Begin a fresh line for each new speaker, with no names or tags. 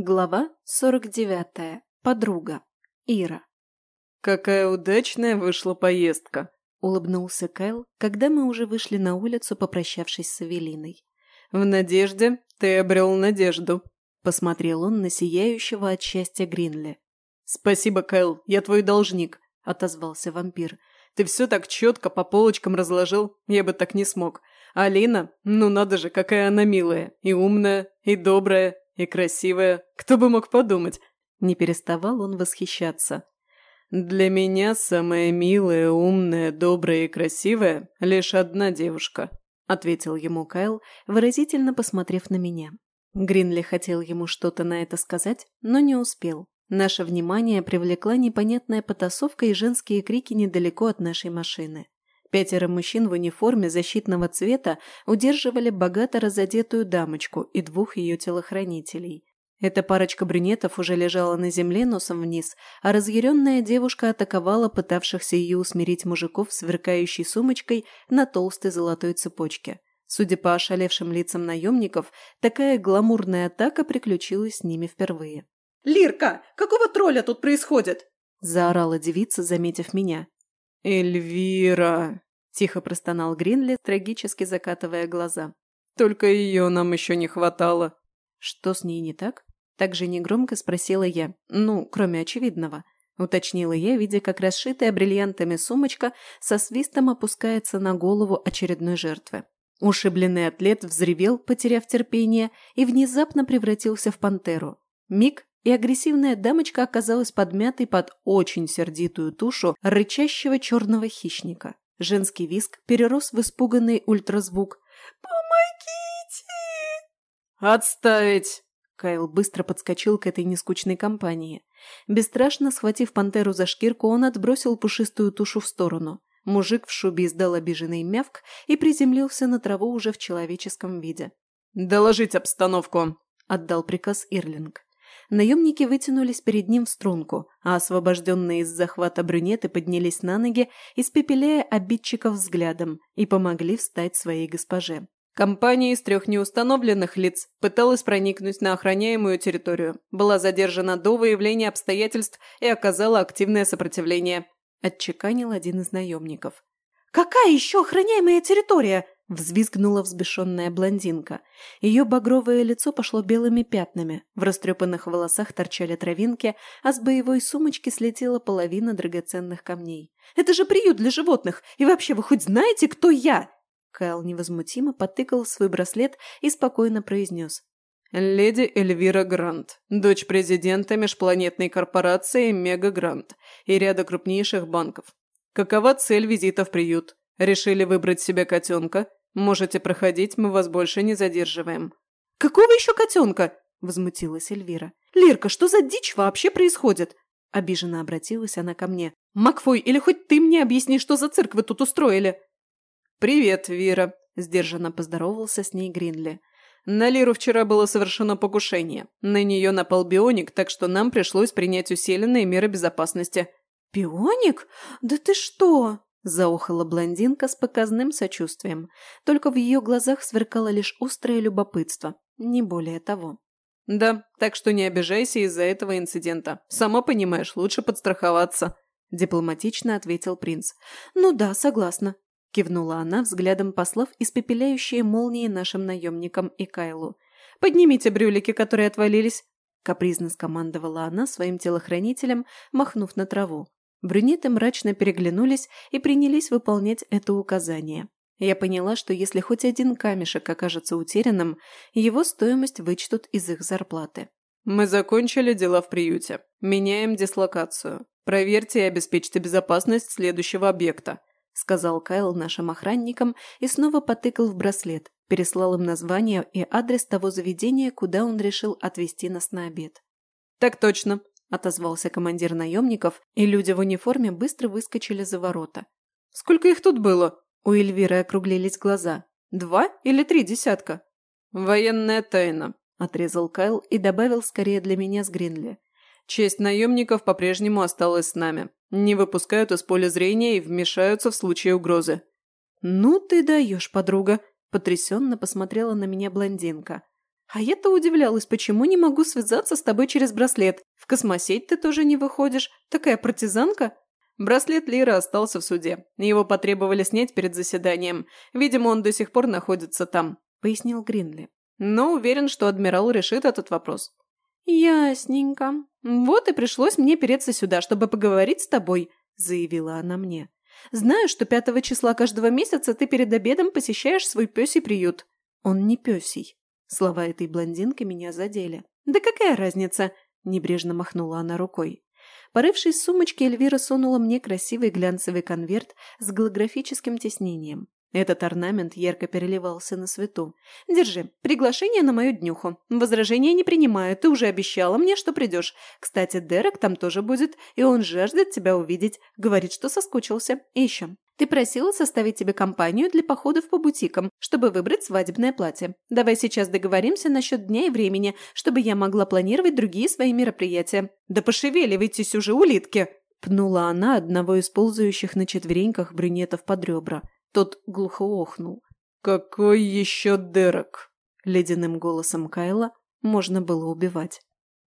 Глава 49. Подруга. Ира.
«Какая удачная вышла поездка!»
– улыбнулся Кайл, когда мы уже вышли на улицу, попрощавшись с Эвелиной.
«В надежде ты обрел надежду», –
посмотрел он на сияющего от счастья Гринли.
«Спасибо, Кайл, я твой должник», – отозвался вампир. «Ты все так четко по полочкам разложил, я бы так не смог. Алина, ну надо же, какая она милая, и умная, и добрая, и красивая, кто бы мог подумать. Не переставал он восхищаться. Для меня самая милая, умная, добрая и красивая лишь одна девушка, ответил ему Кайл, выразительно посмотрев на меня.
Гринли хотел ему что-то на это сказать, но не успел. Наше внимание привлекла непонятная потасовка и женские крики недалеко от нашей машины. Пятеро мужчин в униформе защитного цвета удерживали богато разодетую дамочку и двух ее телохранителей. Эта парочка брюнетов уже лежала на земле носом вниз, а разъяренная девушка атаковала пытавшихся ее усмирить мужиков сверкающей сумочкой на толстой золотой цепочке. Судя по ошалевшим лицам наемников, такая гламурная атака приключилась с ними впервые.
«Лирка, какого тролля тут происходит?»
– заорала девица, заметив меня.
«Эльвира!» – тихо простонал Гринли, трагически закатывая глаза. «Только ее нам еще не хватало».
«Что с ней не так?» Так же негромко спросила я. Ну, кроме очевидного. Уточнила я, видя, как расшитая бриллиантами сумочка со свистом опускается на голову очередной жертвы. Ушибленный атлет взревел, потеряв терпение, и внезапно превратился в пантеру. Миг, и агрессивная дамочка оказалась подмятой под очень сердитую тушу рычащего черного хищника. Женский виск перерос в испуганный ультразвук.
«Помогите!» «Отставить!»
Кайл быстро подскочил к этой нескучной компании. Бесстрашно схватив пантеру за шкирку, он отбросил пушистую тушу в сторону. Мужик в шубе издал обиженный мявк и приземлился на траву уже в человеческом виде.
«Доложить обстановку!»
– отдал приказ Ирлинг. Наемники вытянулись перед ним в струнку, а освобожденные из захвата брюнеты поднялись на ноги, испепеляя обидчиков взглядом, и помогли встать своей госпоже.
Компания из трех неустановленных лиц пыталась проникнуть на охраняемую территорию, была задержана до выявления обстоятельств и оказала активное сопротивление.
Отчеканил один из наемников.
«Какая еще охраняемая территория?»
Взвизгнула взбешенная блондинка. Ее багровое лицо пошло белыми пятнами, в растрепанных волосах торчали травинки, а с боевой сумочки слетела половина драгоценных камней.
«Это же приют для животных! И вообще, вы хоть знаете, кто я?»
Кайл невозмутимо потыкал свой браслет и спокойно произнес.
«Леди Эльвира Грант, дочь президента межпланетной корпорации Мега Грант и ряда крупнейших банков. Какова цель визита в приют? Решили выбрать себе котенка? Можете проходить, мы вас больше не задерживаем».
«Какого еще котенка?» – возмутилась Эльвира. «Лирка, что за дичь вообще происходит?» Обиженно обратилась она ко мне. «Макфой, или хоть ты мне объясни, что за цирк вы тут устроили?»
«Привет, Вира», – сдержанно поздоровался с ней Гринли. «На Лиру вчера было совершено покушение. На нее напал бионик, так что нам пришлось принять усиленные меры безопасности».
«Бионик? Да ты что?»
Заохала блондинка с показным сочувствием. Только в ее глазах сверкало лишь острое любопытство, не более того.
«Да, так что не обижайся из-за этого инцидента. Сама понимаешь, лучше подстраховаться», – дипломатично ответил принц.
«Ну да, согласна», – кивнула она, взглядом послав испепеляющие молнии нашим наемникам и Кайлу.
«Поднимите брюлики, которые отвалились», –
капризно скомандовала она своим телохранителем, махнув на траву. Брюнеты мрачно переглянулись и принялись выполнять это указание. Я поняла, что если хоть один камешек окажется утерянным, его стоимость вычтут из их зарплаты.
«Мы закончили дела в приюте. Меняем дислокацию. Проверьте и обеспечьте безопасность следующего объекта», сказал Кайл нашим охранникам и снова потыкал в браслет, переслал им название и адрес того заведения, куда он решил отвезти нас на обед.
«Так точно», – отозвался командир наемников, и люди в униформе быстро выскочили за ворота.
«Сколько их тут было?»
У Эльвиры округлились глаза.
«Два или три десятка?» «Военная тайна», – отрезал Кайл и добавил скорее для меня с Гринли. «Честь наемников по-прежнему осталась с нами. Не выпускают из поля зрения и вмешаются в случае угрозы».
«Ну ты даешь, подруга», – потрясенно посмотрела на меня блондинка.
А я-то удивлялась, почему не могу связаться с тобой через браслет. В космосеть ты тоже не выходишь. Такая партизанка.
Браслет Лира остался в суде. Его потребовали снять перед заседанием. Видимо, он до сих пор находится там», — пояснил Гринли. «Но уверен, что адмирал решит этот вопрос».
«Ясненько. Вот и пришлось мне переться сюда, чтобы поговорить с тобой», — заявила она мне. «Знаю, что пятого числа каждого месяца ты перед обедом посещаешь свой пёсий приют». «Он не пёсий», Слова этой блондинки меня задели. «Да какая разница?» – небрежно махнула она рукой. Порывшись в сумочке, Эльвира сунула мне красивый глянцевый конверт с голографическим тиснением. Этот орнамент ярко переливался на свету. «Держи, приглашение на мою днюху. Возражения не принимаю, ты уже обещала мне, что придешь. Кстати, Дерек там тоже будет, и он жаждет тебя увидеть. Говорит, что соскучился. И еще, ты просила составить тебе компанию для походов по бутикам, чтобы выбрать свадебное платье. Давай сейчас договоримся насчет дня и времени, чтобы я могла планировать другие свои мероприятия. Да пошевеливайтесь уже, улитки!» Пнула она одного из ползающих на четвереньках брюнетов под ребра. Тот глухо охнул.
«Какой еще Дерек?»
Ледяным голосом Кайла можно было убивать.